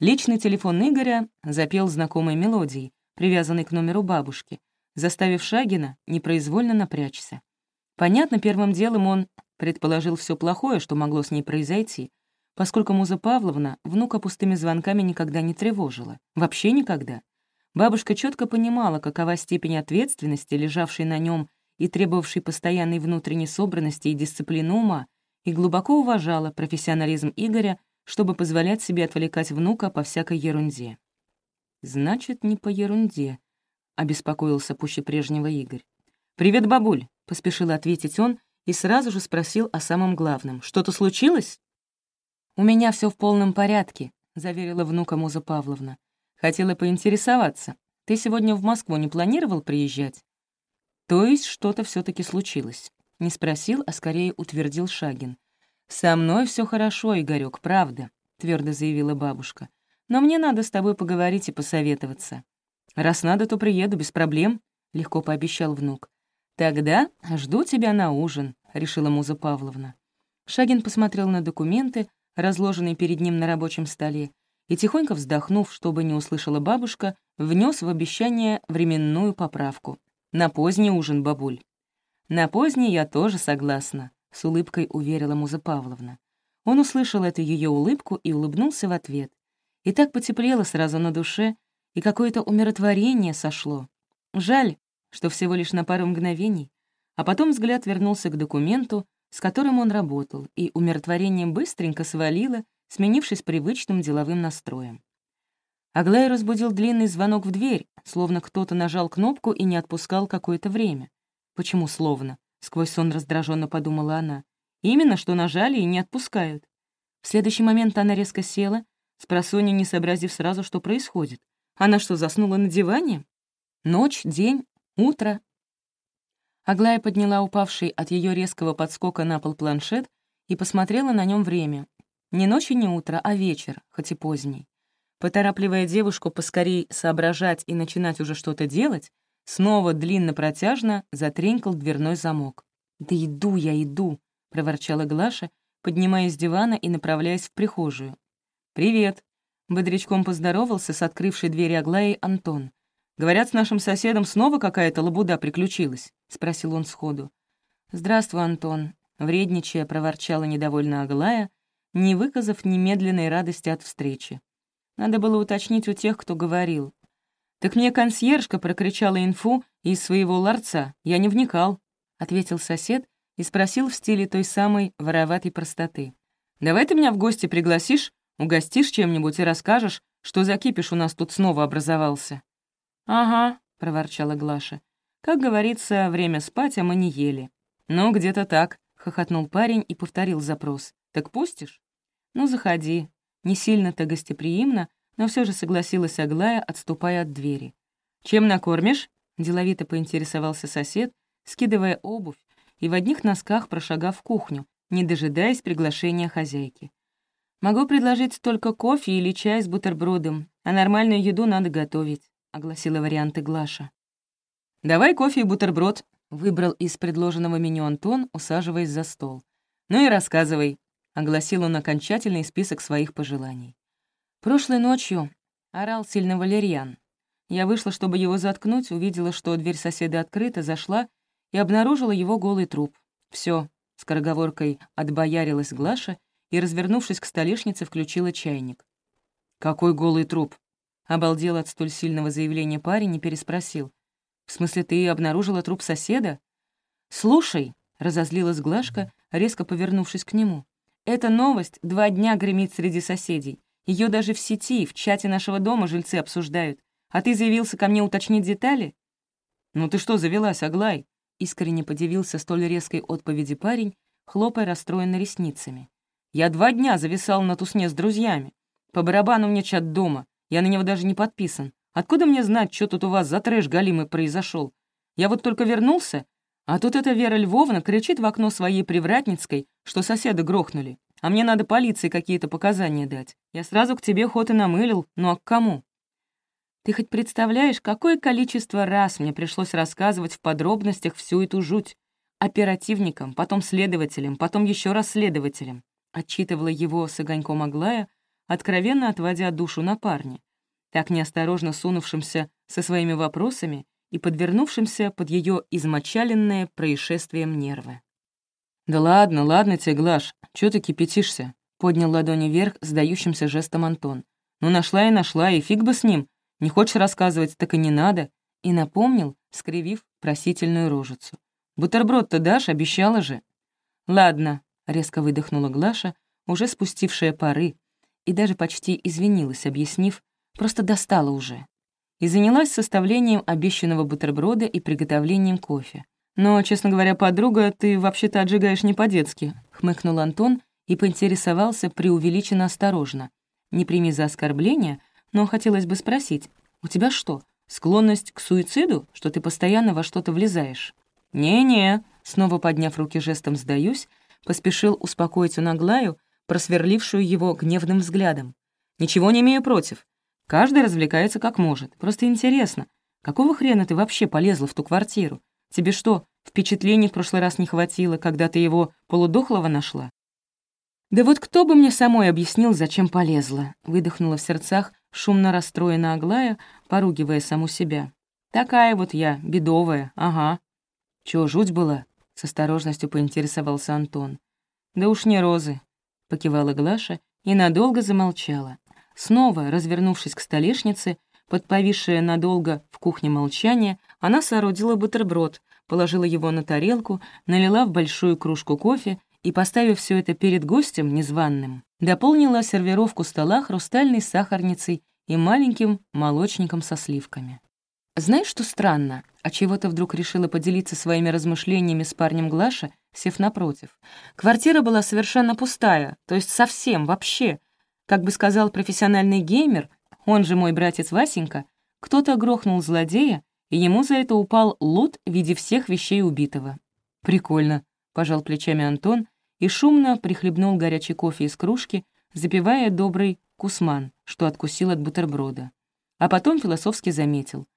Личный телефон Игоря запел знакомой мелодией, привязанной к номеру бабушки, заставив Шагина непроизвольно напрячься. Понятно, первым делом он предположил все плохое, что могло с ней произойти, поскольку Муза Павловна внука пустыми звонками никогда не тревожила. Вообще никогда. Бабушка четко понимала, какова степень ответственности, лежавшей на нем и требовавшей постоянной внутренней собранности и дисциплины ума, и глубоко уважала профессионализм Игоря, чтобы позволять себе отвлекать внука по всякой ерунде. «Значит, не по ерунде», — обеспокоился пуще прежнего Игорь. «Привет, бабуль», — поспешил ответить он и сразу же спросил о самом главном. «Что-то случилось?» «У меня все в полном порядке», — заверила внука Муза Павловна. «Хотела поинтересоваться. Ты сегодня в Москву не планировал приезжать?» «То есть что-то все таки случилось?» Не спросил, а скорее утвердил Шагин. «Со мной все хорошо, Игорёк, правда», — твердо заявила бабушка. «Но мне надо с тобой поговорить и посоветоваться». «Раз надо, то приеду, без проблем», — легко пообещал внук. «Тогда жду тебя на ужин», — решила Муза Павловна. Шагин посмотрел на документы, разложенный перед ним на рабочем столе, и, тихонько вздохнув, чтобы не услышала бабушка, внес в обещание временную поправку. «На поздний ужин, бабуль». «На поздний я тоже согласна», — с улыбкой уверила Муза Павловна. Он услышал эту ее улыбку и улыбнулся в ответ. И так потеплело сразу на душе, и какое-то умиротворение сошло. Жаль, что всего лишь на пару мгновений. А потом взгляд вернулся к документу, с которым он работал, и умиротворение быстренько свалило, сменившись привычным деловым настроем. Аглая разбудил длинный звонок в дверь, словно кто-то нажал кнопку и не отпускал какое-то время. «Почему словно?» — сквозь сон раздраженно подумала она. «Именно, что нажали и не отпускают». В следующий момент она резко села, с просонья не сообразив сразу, что происходит. Она что, заснула на диване? Ночь, день, утро, Аглая подняла упавший от ее резкого подскока на пол планшет и посмотрела на нем время. Не ночь и не утро, а вечер, хоть и поздний. Поторапливая девушку поскорей соображать и начинать уже что-то делать, снова длинно-протяжно затренькал дверной замок. «Да иду я, иду», — проворчала Глаша, поднимаясь с дивана и направляясь в прихожую. «Привет», — бодрячком поздоровался с открывшей двери Аглаей Антон. Говорят, с нашим соседом снова какая-то лабуда приключилась?» — спросил он сходу. «Здравствуй, Антон», — вредничая проворчала недовольно Аглая, не выказав немедленной радости от встречи. Надо было уточнить у тех, кто говорил. «Так мне консьержка прокричала инфу из своего ларца. Я не вникал», — ответил сосед и спросил в стиле той самой вороватой простоты. «Давай ты меня в гости пригласишь, угостишь чем-нибудь и расскажешь, что за кипиш у нас тут снова образовался». «Ага», — проворчала Глаша. «Как говорится, время спать, а мы не ели». «Ну, где-то так», — хохотнул парень и повторил запрос. «Так пустишь?» «Ну, заходи». Не сильно-то гостеприимно, но все же согласилась Аглая, отступая от двери. «Чем накормишь?» — деловито поинтересовался сосед, скидывая обувь и в одних носках прошагав в кухню, не дожидаясь приглашения хозяйки. «Могу предложить только кофе или чай с бутербродом, а нормальную еду надо готовить», — огласила варианты Глаша. «Давай кофе и бутерброд», — выбрал из предложенного меню Антон, усаживаясь за стол. «Ну и рассказывай», — огласил он окончательный список своих пожеланий. «Прошлой ночью орал сильно валерьян. Я вышла, чтобы его заткнуть, увидела, что дверь соседа открыта, зашла и обнаружила его голый труп. Все, скороговоркой отбоярилась Глаша и, развернувшись к столешнице, включила чайник. «Какой голый труп?» Обалдел от столь сильного заявления парень и переспросил. «В смысле, ты обнаружила труп соседа?» «Слушай», — разозлилась Глашка, резко повернувшись к нему, «эта новость два дня гремит среди соседей. Ее даже в сети, в чате нашего дома жильцы обсуждают. А ты заявился ко мне уточнить детали?» «Ну ты что завелась, Аглай?» Искренне подивился столь резкой отповеди парень, хлопая расстроенно ресницами. «Я два дня зависал на тусне с друзьями. По барабану мне чат дома, я на него даже не подписан. Откуда мне знать, что тут у вас за трэш галимый произошел? Я вот только вернулся, а тут эта Вера Львовна кричит в окно своей привратницкой, что соседа грохнули. А мне надо полиции какие-то показания дать. Я сразу к тебе ход и намылил, ну а к кому? Ты хоть представляешь, какое количество раз мне пришлось рассказывать в подробностях всю эту жуть? Оперативникам, потом следователям, потом еще раз следователям. Отчитывала его с огоньком Аглая, откровенно отводя душу на парня, так неосторожно сунувшимся со своими вопросами и подвернувшимся под ее измочаленное происшествием нервы. «Да ладно, ладно тебе, Глаш, чё ты кипятишься?» — поднял ладони вверх сдающимся жестом Антон. «Ну нашла и нашла, и фиг бы с ним. Не хочешь рассказывать, так и не надо». И напомнил, скривив просительную рожицу. «Бутерброд-то дашь, обещала же». «Ладно», — резко выдохнула Глаша, уже спустившая пары, и даже почти извинилась, объяснив, просто достала уже. И занялась составлением обещанного бутерброда и приготовлением кофе. «Но, честно говоря, подруга, ты вообще-то отжигаешь не по-детски», — хмыкнул Антон и поинтересовался преувеличенно осторожно. «Не прими за оскорбление, но хотелось бы спросить, у тебя что, склонность к суициду, что ты постоянно во что-то влезаешь?» «Не-не», — снова подняв руки жестом «сдаюсь», поспешил успокоить Унаглаю, просверлившую его гневным взглядом. «Ничего не имею против. Каждый развлекается как может. Просто интересно, какого хрена ты вообще полезла в ту квартиру? Тебе что, впечатлений в прошлый раз не хватило, когда ты его полудохлого нашла?» «Да вот кто бы мне самой объяснил, зачем полезла?» — выдохнула в сердцах, шумно расстроена Аглая, поругивая саму себя. «Такая вот я, бедовая, ага». «Чё, жуть была?» — с осторожностью поинтересовался Антон. «Да уж не розы», — покивала Глаша и надолго замолчала. Снова, развернувшись к столешнице, под повисшее надолго в кухне молчание, она соорудила бутерброд, положила его на тарелку, налила в большую кружку кофе и, поставив все это перед гостем незваным, дополнила сервировку стола хрустальной сахарницей и маленьким молочником со сливками. Знаешь, что странно? А чего-то вдруг решила поделиться своими размышлениями с парнем Глаша, сев напротив. Квартира была совершенно пустая, то есть совсем, вообще. Как бы сказал профессиональный геймер, он же мой братец Васенька, кто-то грохнул злодея, и ему за это упал лут в виде всех вещей убитого. «Прикольно», — пожал плечами Антон и шумно прихлебнул горячий кофе из кружки, запивая добрый кусман, что откусил от бутерброда. А потом философски заметил.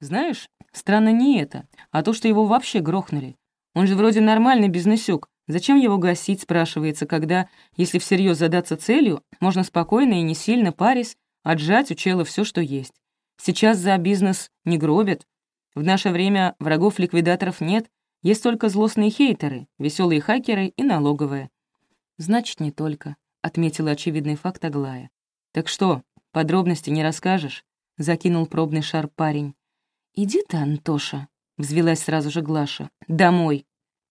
«Знаешь, странно не это, а то, что его вообще грохнули. Он же вроде нормальный бизнесюк. Зачем его гасить, спрашивается, когда, если всерьез задаться целью, можно спокойно и не сильно парясь, отжать у чела все, что есть. Сейчас за бизнес не гробят. В наше время врагов-ликвидаторов нет, есть только злостные хейтеры, веселые хакеры и налоговые. «Значит, не только», — отметила очевидный факт Аглая. «Так что, подробности не расскажешь?» — закинул пробный шар парень. «Иди ты, Антоша», — взвелась сразу же Глаша. «Домой».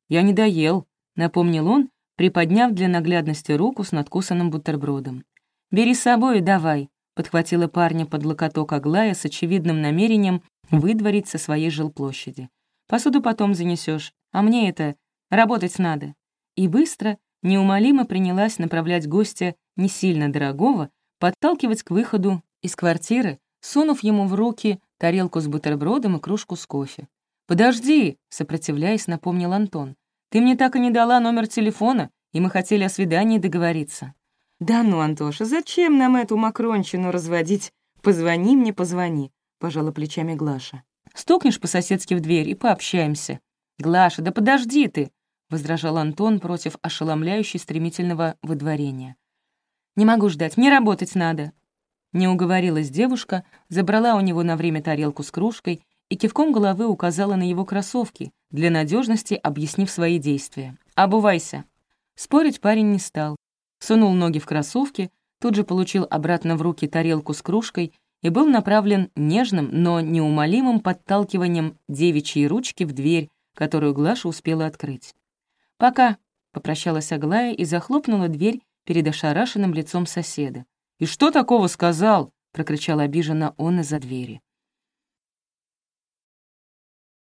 «Я не доел», — напомнил он, приподняв для наглядности руку с надкусанным бутербродом. «Бери с собой и давай», — подхватила парня под локоток Аглая с очевидным намерением выдворить со своей жилплощади. «Посуду потом занесешь, а мне это работать надо». И быстро, неумолимо принялась направлять гостя не сильно дорогого, подталкивать к выходу из квартиры, сунув ему в руки тарелку с бутербродом и кружку с кофе. «Подожди!» — сопротивляясь, напомнил Антон. «Ты мне так и не дала номер телефона, и мы хотели о свидании договориться». «Да ну, Антоша, зачем нам эту макрончину разводить? Позвони мне, позвони», — пожала плечами Глаша. «Стукнешь по-соседски в дверь и пообщаемся». «Глаша, да подожди ты!» — возражал Антон против ошеломляющей стремительного выдворения. «Не могу ждать, мне работать надо». Не уговорилась девушка, забрала у него на время тарелку с кружкой и кивком головы указала на его кроссовки, для надежности объяснив свои действия. «Обувайся». Спорить парень не стал. Сунул ноги в кроссовки, тут же получил обратно в руки тарелку с кружкой и был направлен нежным, но неумолимым подталкиванием девичьей ручки в дверь, которую Глаша успела открыть. «Пока», — попрощалась Аглая и захлопнула дверь перед ошарашенным лицом соседа. «И что такого сказал?» — прокричал обиженно он из-за двери.